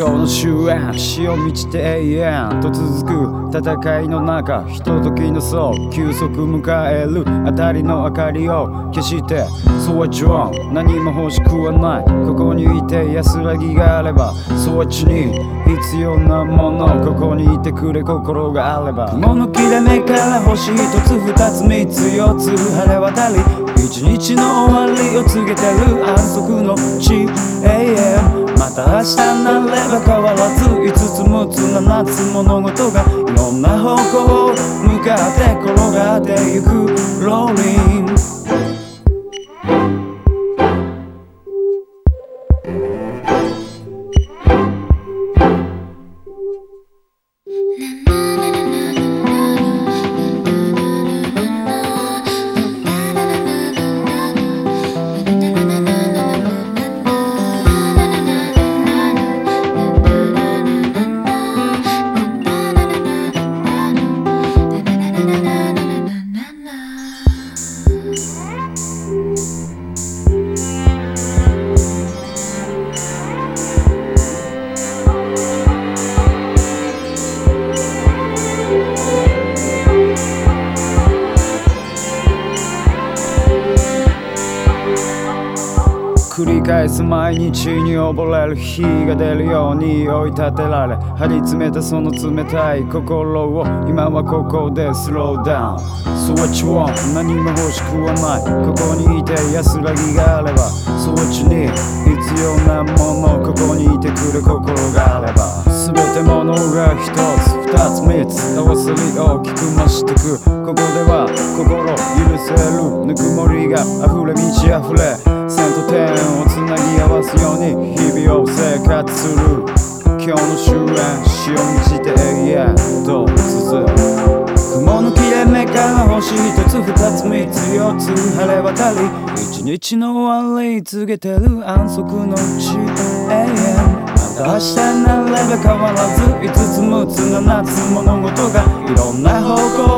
遠死を満ちて永遠と続く。戦いの中ひとときのそう休息迎えるあたりの明かりを消してそうちは何も欲しくはない。ここにいて安らぎがあればそっちに必要なものここにいてくれ心があれば。雲の切れ目から星一つ二つ三つ四つ晴れ渡り一日の終わりを告げてる安息の地。永遠た明日なれば変わらず5つ6つ7つ物事がいろんな方向を向かって転がっていく。ローリング繰り返す毎日に溺れる日が出るように追い立てられ張り詰めたその冷たい心を今はここでスローダウン Swatch won 何も欲しくはない。ここにいて安らぎがあればスイッチに必要なものここにいてくれ心があれば全てものが一つ二つ三つ合わせり大きく増してく。ここでは心許せるぬくもりが溢れ満ち溢れ線と点をつなぎ合わすように日々を生活する。今日の終焉死を満ちて永遠と続く。雲の切れ目から星一つ二つ三つ四つ晴れ渡り一日の終わり告げてる安息の地永遠また明日なれば変わらず五つ六つ七つ物事がいろんな方向